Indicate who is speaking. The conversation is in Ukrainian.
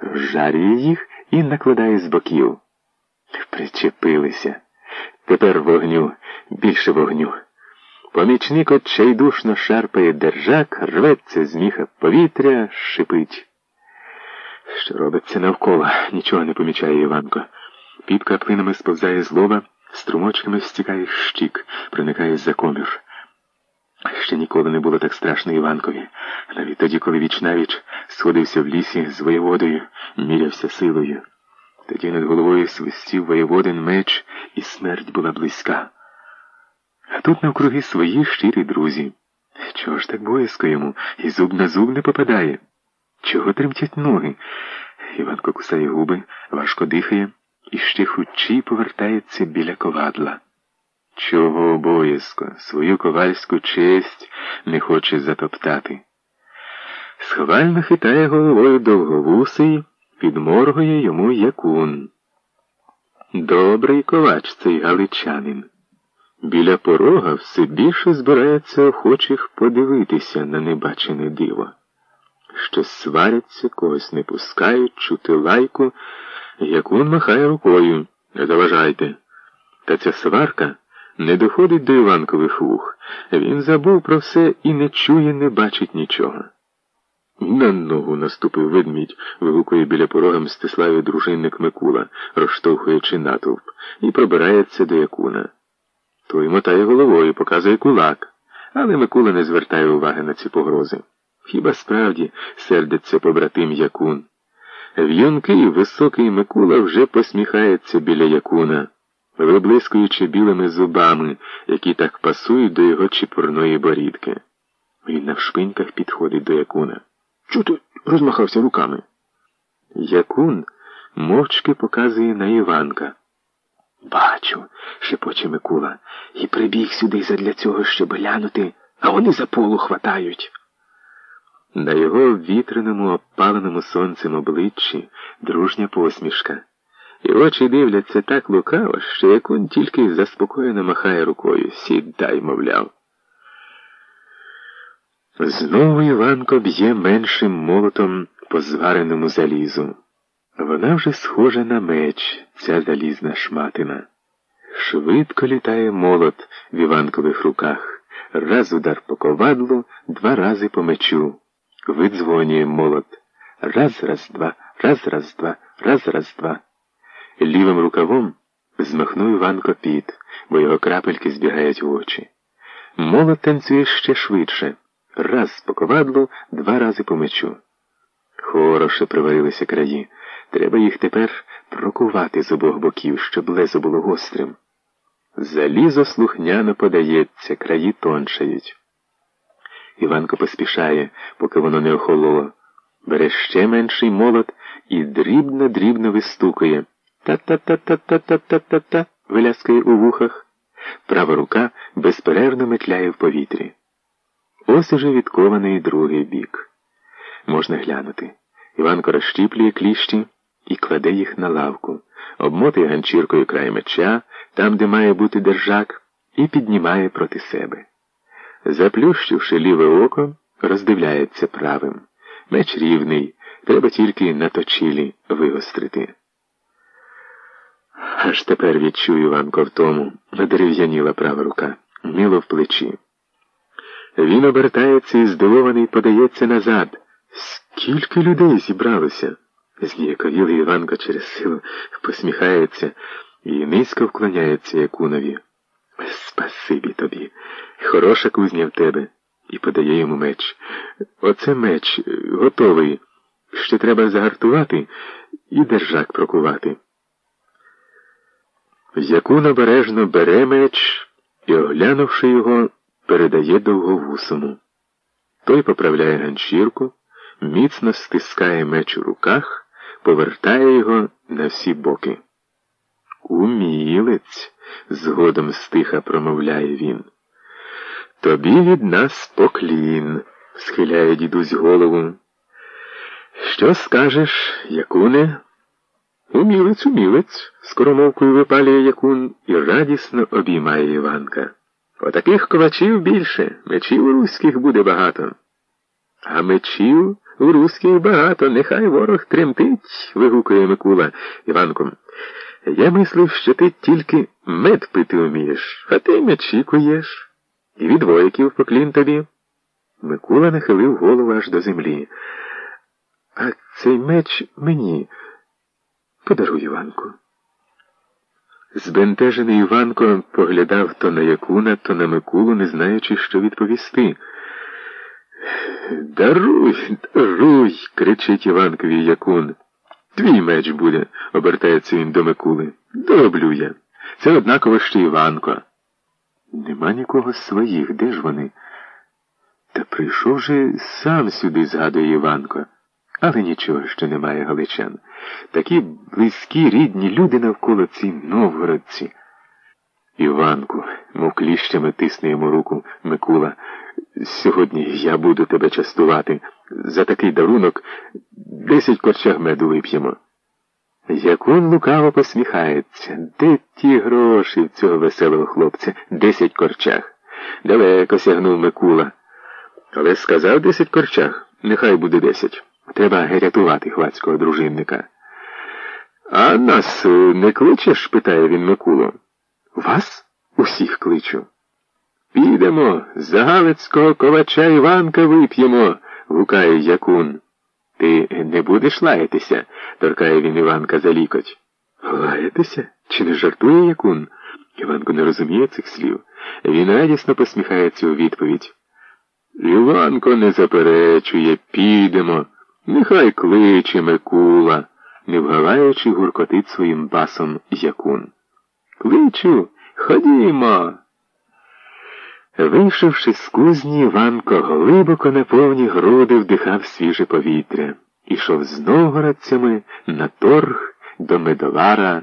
Speaker 1: розжарює їх і накладає з боків. Причепилися. Тепер вогню, більше вогню. Помічник отчайдушно шарпає держак, рветься з міха повітря, шипить. Що робиться навколо, нічого не помічає Іванко. Під каплинами сповзає з лоба, струмочками стікає щік, проникає за комір. Ще ніколи не було так страшно Іванкові. Навіть тоді, коли віч навіч сходився в лісі з воєводою, мірявся силою. Тоді над головою свистів воєводин меч, і смерть була близька. А тут навкруги свої щирі друзі. Чого ж так боязко йому, і зуб на зуб не попадає? Чого тремтять ноги? Іванко кусає губи, важко дихає і ще хучі повертається біля ковадла. Чого обов'язко, свою ковальську честь не хоче затоптати. Схвально хитає головою довговусий, підморгує йому якун. Добрий ковач цей галичанин. Біля порога все більше збирається охочих подивитися на небачене диво. Щось сваряться, когось не пускають, чути лайку, якун махає рукою. Не заважайте. Та ця сварка не доходить до Іванкових вух. Він забув про все і не чує, не бачить нічого. На ногу наступив ведмідь, вигукує біля порога Мстиславі дружинник Микула, розштовхуючи натовп, і пробирається до якуна. Той мотає головою, показує кулак, але Микула не звертає уваги на ці погрози. Хіба справді сердиться побратим Якун? В'юнкий високий Микула вже посміхається біля Якуна, виблискуючи білими зубами, які так пасують до його чіпурної борідки. Він навшпиньках підходить до Якуна. Ти розмахався руками? Якун мовчки показує на Іванка. Бачу, шепоче Микула, і прибіг сюди задля цього, щоб глянути, а вони за полу хватають. На його вітряному, опаленому сонцем обличчі дружня посмішка, і очі дивляться так лукаво, що Якун тільки заспокоєно махає рукою. Сідай, мовляв. Знову Іванко б'є меншим молотом по звареному залізу. Вона вже схожа на меч, ця залізна шматина. Швидко літає молот в Іванкових руках. Раз удар по ковадлу, два рази по мечу. Видзвонює молот. Раз, раз, два, раз, раз, два, раз, раз, два. Лівим рукавом змахнув Іванко піт, бо його крапельки збігають в очі. Молот танцює ще швидше. Раз по ковадлу, два рази по мечу. Хороше приварилися краї. Треба їх тепер прокувати з обох боків, щоб лезо було гострим. Залізо слухняно подається, краї тоншають. Іванко поспішає, поки воно не охололо. Бере ще менший молот і дрібно-дрібно вистукує. Та-та-та-та-та-та-та-та-та, виляскає у вухах. Права рука безперервно метляє в повітрі. Ось уже відкований другий бік. Можна глянути. Іванко розщіплює кліщі і кладе їх на лавку, обмотує ганчіркою край меча, там, де має бути держак, і піднімає проти себе. Заплющивши ліве око, роздивляється правим. Меч рівний, треба тільки на точілі вигострити. Аж тепер відчую Іванко в тому, надерев'яніла права рука, міло в плечі. Він обертається і здивований подається назад. Скільки людей зібралося? Зніяковілий Іванко через силу посміхається і низько вклоняється Якунові. Спасибі тобі. Хороша кузня в тебе. І подає йому меч. Оце меч готовий. Ще треба загартувати і держак прокувати. Якун обережно бере меч і, оглянувши його, передає довговусому. Той поправляє ганчірку, міцно стискає меч у руках, повертає його на всі боки. Умілець, згодом стиха промовляє він. Тобі від нас поклін, схиляє дідусь голову. Що скажеш, Якуне? Умілець, умілець, скоромовкою випалює Якун і радісно обіймає Іванка. Отаких ковачів більше, мечів руських буде багато. А мечів У русських багато, нехай ворог тремтить, вигукує Микула Іванко. Я мислив, що ти тільки мед пити вмієш, а ти м'ячі куєш. І від вояків поклін тобі. Микула нахилив голову аж до землі. А цей меч мені подаруй Іванку. Збентежений Іванко поглядав то на Якуна, то на Микулу, не знаючи, що відповісти. Даруй, даруй, кричить Іванкові Якун. Твій меч буде, обертається він до Микули. Дороблю я. Це однаково ще Іванко. Нема нікого своїх, де ж вони? Та прийшов же сам сюди, згадує Іванко. Але нічого, що немає галичан. Такі близькі, рідні люди навколо ці новгородці. Іванку, мов кліщами тисне йому руку Микула. Сьогодні я буду тебе частувати. За такий дарунок десять корчаг меду вип'ємо. Якун лукаво посміхається. Де ті гроші в цього веселого хлопця? Десять корчаг. Далеко сягнув Микула. Але сказав десять корчаг. Нехай буде десять. Треба рятувати хвацького дружинника. А нас не кличеш? питає він Микулу. Вас усіх кличу. Підемо, за Галицького ковача Іванка вип'ємо, гукає Якун. Ти не будеш лаятися, торкає він Іванка за лікоть. Лаятися? Чи не жартує Якун? Іванко не розуміє цих слів. Він радісно посміхається у відповідь. Іванко не заперечує, підемо. Нехай кличе Микула, не вгаваючи гуркотить своїм басом Якун. Кличу, ходімо. Вийшовши з кузні, Іванко глибоко на повні груди вдихав свіже повітря, ішов з новгородцями на торг до медовара